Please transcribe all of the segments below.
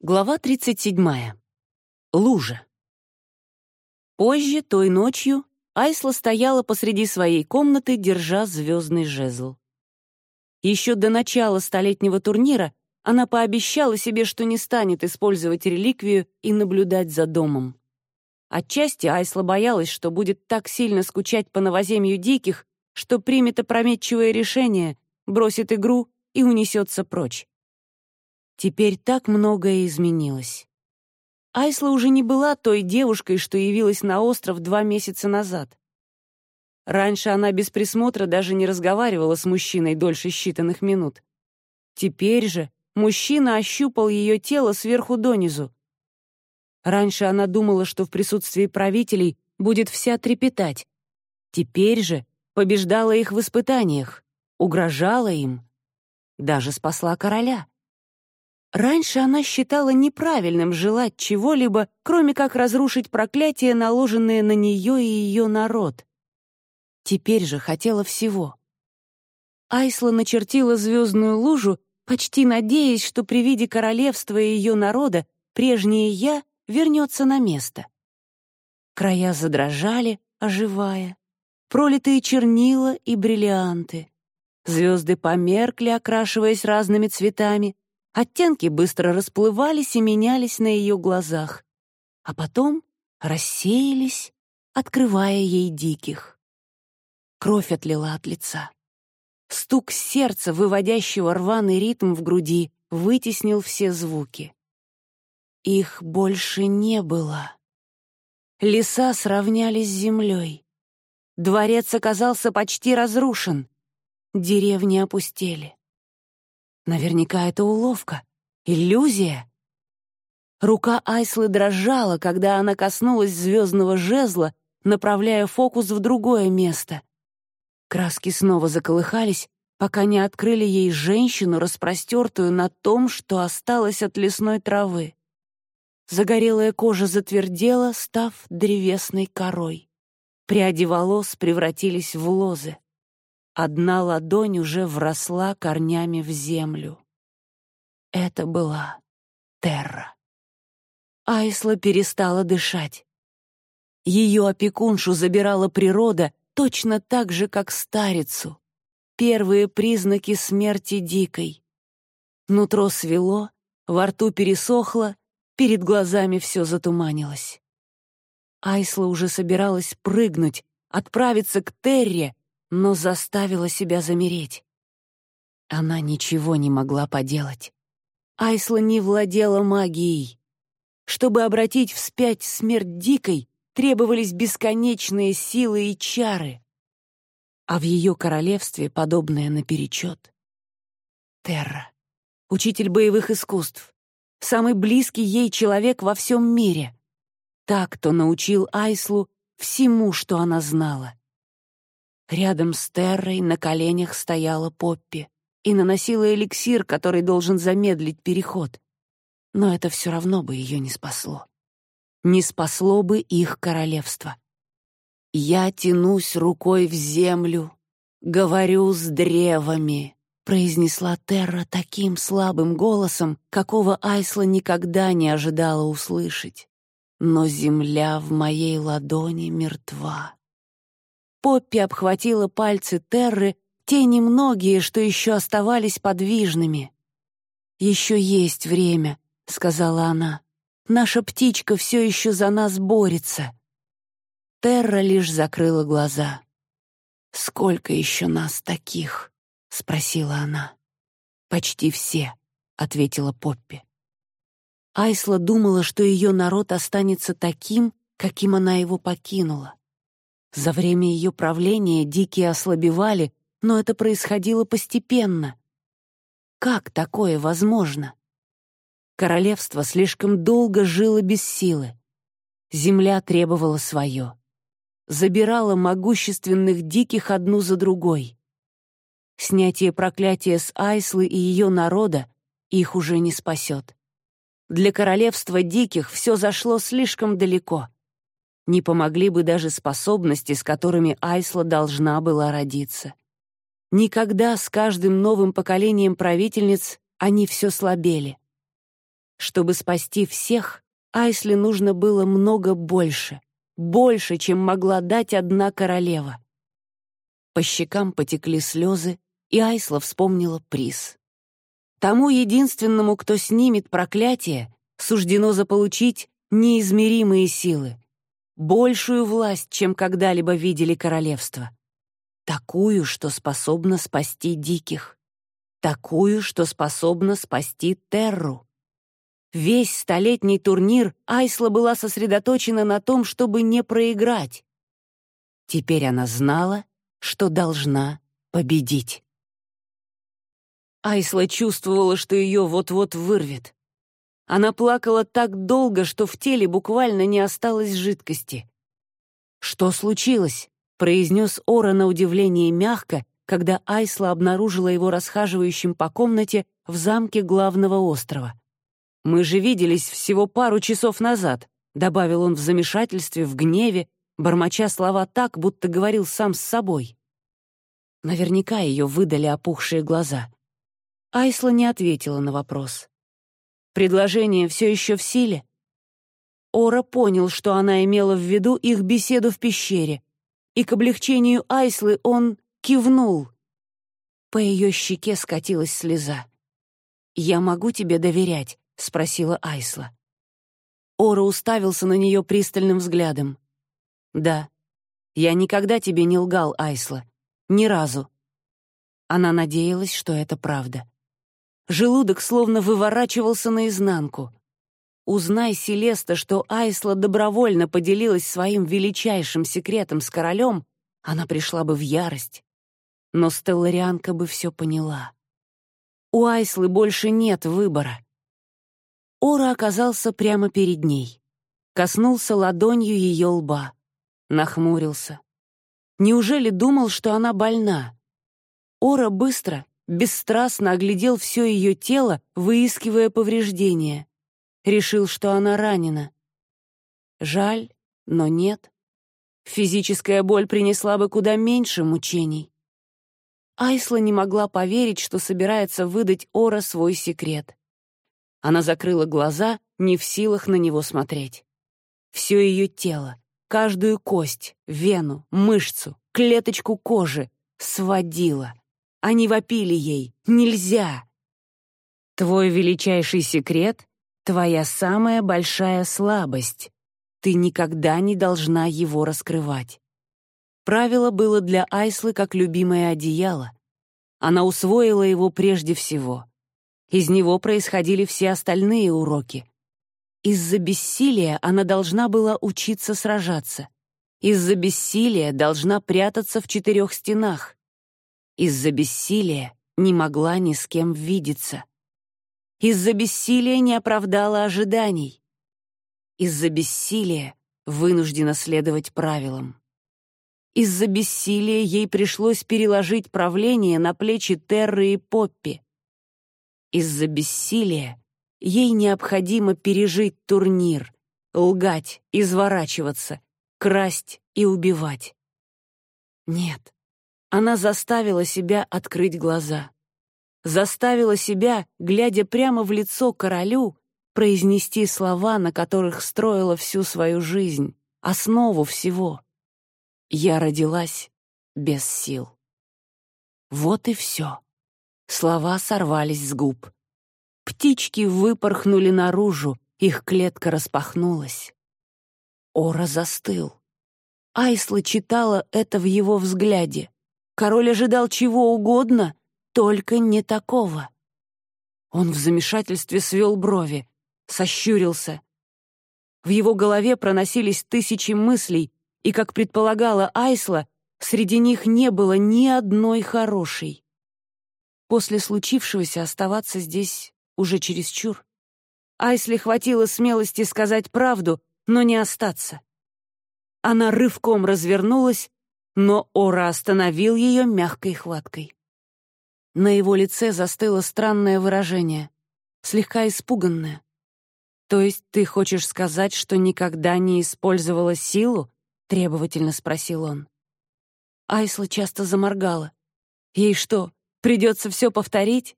Глава 37. Лужа. Позже, той ночью, Айсла стояла посреди своей комнаты, держа звездный жезл. Еще до начала столетнего турнира она пообещала себе, что не станет использовать реликвию и наблюдать за домом. Отчасти Айсла боялась, что будет так сильно скучать по новоземью диких, что примет опрометчивое решение, бросит игру и унесется прочь. Теперь так многое изменилось. Айсла уже не была той девушкой, что явилась на остров два месяца назад. Раньше она без присмотра даже не разговаривала с мужчиной дольше считанных минут. Теперь же мужчина ощупал ее тело сверху донизу. Раньше она думала, что в присутствии правителей будет вся трепетать. Теперь же побеждала их в испытаниях, угрожала им, даже спасла короля. Раньше она считала неправильным желать чего-либо, кроме как разрушить проклятие, наложенное на нее и ее народ. Теперь же хотела всего. Айсла начертила звездную лужу, почти надеясь, что при виде королевства и ее народа прежнее «я» вернется на место. Края задрожали, оживая. Пролитые чернила и бриллианты. Звезды померкли, окрашиваясь разными цветами, Оттенки быстро расплывались и менялись на ее глазах, а потом рассеялись, открывая ей диких. Кровь отлила от лица. Стук сердца, выводящего рваный ритм в груди, вытеснил все звуки. Их больше не было. Леса сравнялись с землей. Дворец оказался почти разрушен. Деревни опустели. Наверняка это уловка, иллюзия. Рука Айслы дрожала, когда она коснулась звездного жезла, направляя фокус в другое место. Краски снова заколыхались, пока не открыли ей женщину, распростертую на том, что осталось от лесной травы. Загорелая кожа затвердела, став древесной корой. Пряди волос превратились в лозы. Одна ладонь уже вросла корнями в землю. Это была Терра. Айсла перестала дышать. Ее опекуншу забирала природа точно так же, как старицу. Первые признаки смерти дикой. Нутро свело, во рту пересохло, перед глазами все затуманилось. Айсла уже собиралась прыгнуть, отправиться к Терре, но заставила себя замереть. Она ничего не могла поделать. Айсла не владела магией. Чтобы обратить вспять смерть дикой, требовались бесконечные силы и чары. А в ее королевстве подобное наперечет. Терра, учитель боевых искусств, самый близкий ей человек во всем мире. Так, кто научил Айслу всему, что она знала. Рядом с Террой на коленях стояла Поппи и наносила эликсир, который должен замедлить переход. Но это все равно бы ее не спасло. Не спасло бы их королевство. «Я тянусь рукой в землю, говорю с древами», произнесла Терра таким слабым голосом, какого Айсла никогда не ожидала услышать. «Но земля в моей ладони мертва». Поппи обхватила пальцы Терры, те немногие, что еще оставались подвижными. «Еще есть время», — сказала она. «Наша птичка все еще за нас борется». Терра лишь закрыла глаза. «Сколько еще нас таких?» — спросила она. «Почти все», — ответила Поппи. Айсла думала, что ее народ останется таким, каким она его покинула. За время ее правления дикие ослабевали, но это происходило постепенно. Как такое возможно? Королевство слишком долго жило без силы. Земля требовала свое. Забирала могущественных диких одну за другой. Снятие проклятия с Айслы и ее народа их уже не спасет. Для королевства диких все зашло слишком далеко — не помогли бы даже способности, с которыми Айсла должна была родиться. Никогда с каждым новым поколением правительниц они все слабели. Чтобы спасти всех, Айсли нужно было много больше, больше, чем могла дать одна королева. По щекам потекли слезы, и Айсла вспомнила приз. Тому единственному, кто снимет проклятие, суждено заполучить неизмеримые силы, большую власть, чем когда-либо видели королевство. Такую, что способна спасти диких. Такую, что способна спасти Терру. Весь столетний турнир Айсла была сосредоточена на том, чтобы не проиграть. Теперь она знала, что должна победить. Айсла чувствовала, что ее вот-вот вырвет. Она плакала так долго, что в теле буквально не осталось жидкости. «Что случилось?» — произнес Ора на удивление мягко, когда Айсла обнаружила его расхаживающим по комнате в замке главного острова. «Мы же виделись всего пару часов назад», — добавил он в замешательстве, в гневе, бормоча слова так, будто говорил сам с собой. Наверняка ее выдали опухшие глаза. Айсла не ответила на вопрос. «Предложение все еще в силе?» Ора понял, что она имела в виду их беседу в пещере, и к облегчению Айслы он кивнул. По ее щеке скатилась слеза. «Я могу тебе доверять?» — спросила Айсла. Ора уставился на нее пристальным взглядом. «Да, я никогда тебе не лгал, Айсла. Ни разу». Она надеялась, что это правда. Желудок словно выворачивался наизнанку. Узнай, Селеста, что Айсла добровольно поделилась своим величайшим секретом с королем, она пришла бы в ярость. Но Стелларианка бы все поняла. У Айслы больше нет выбора. Ора оказался прямо перед ней. Коснулся ладонью ее лба. Нахмурился. Неужели думал, что она больна? Ора быстро, бесстрастно оглядел все ее тело, выискивая повреждения. Решил, что она ранена. Жаль, но нет. Физическая боль принесла бы куда меньше мучений. Айсла не могла поверить, что собирается выдать Ора свой секрет. Она закрыла глаза, не в силах на него смотреть. Все ее тело, каждую кость, вену, мышцу, клеточку кожи сводила. Они вопили ей «Нельзя!». «Твой величайший секрет — твоя самая большая слабость. Ты никогда не должна его раскрывать». Правило было для Айслы как любимое одеяло. Она усвоила его прежде всего. Из него происходили все остальные уроки. Из-за бессилия она должна была учиться сражаться. Из-за бессилия должна прятаться в четырех стенах. Из-за бессилия не могла ни с кем видеться. Из-за бессилия не оправдала ожиданий. Из-за бессилия вынуждена следовать правилам. Из-за бессилия ей пришлось переложить правление на плечи Терры и Поппи. Из-за бессилия ей необходимо пережить турнир, лгать, изворачиваться, красть и убивать. Нет, она заставила себя открыть глаза. Заставила себя, глядя прямо в лицо королю, произнести слова, на которых строила всю свою жизнь, основу всего. Я родилась без сил. Вот и все. Слова сорвались с губ. Птички выпорхнули наружу, их клетка распахнулась. Ора застыл. Айсла читала это в его взгляде. Король ожидал чего угодно, только не такого. Он в замешательстве свел брови, сощурился. В его голове проносились тысячи мыслей, и, как предполагала Айсла, среди них не было ни одной хорошей. После случившегося оставаться здесь уже чересчур. Айсле хватило смелости сказать правду, но не остаться. Она рывком развернулась но Ора остановил ее мягкой хваткой. На его лице застыло странное выражение, слегка испуганное. «То есть ты хочешь сказать, что никогда не использовала силу?» — требовательно спросил он. Айсла часто заморгала. «Ей что, придется все повторить?»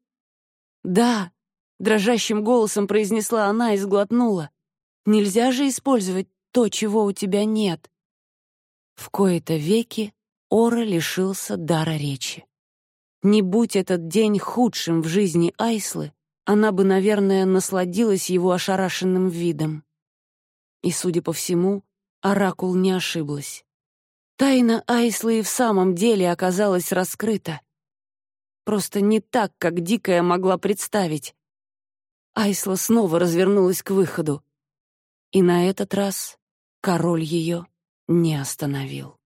«Да, дрожащим голосом произнесла она и сглотнула. «Нельзя же использовать то, чего у тебя нет». В кои-то веки Ора лишился дара речи. Не будь этот день худшим в жизни Айслы, она бы, наверное, насладилась его ошарашенным видом. И, судя по всему, Оракул не ошиблась. Тайна Айслы и в самом деле оказалась раскрыта. Просто не так, как Дикая могла представить. Айсла снова развернулась к выходу. И на этот раз король ее не остановил.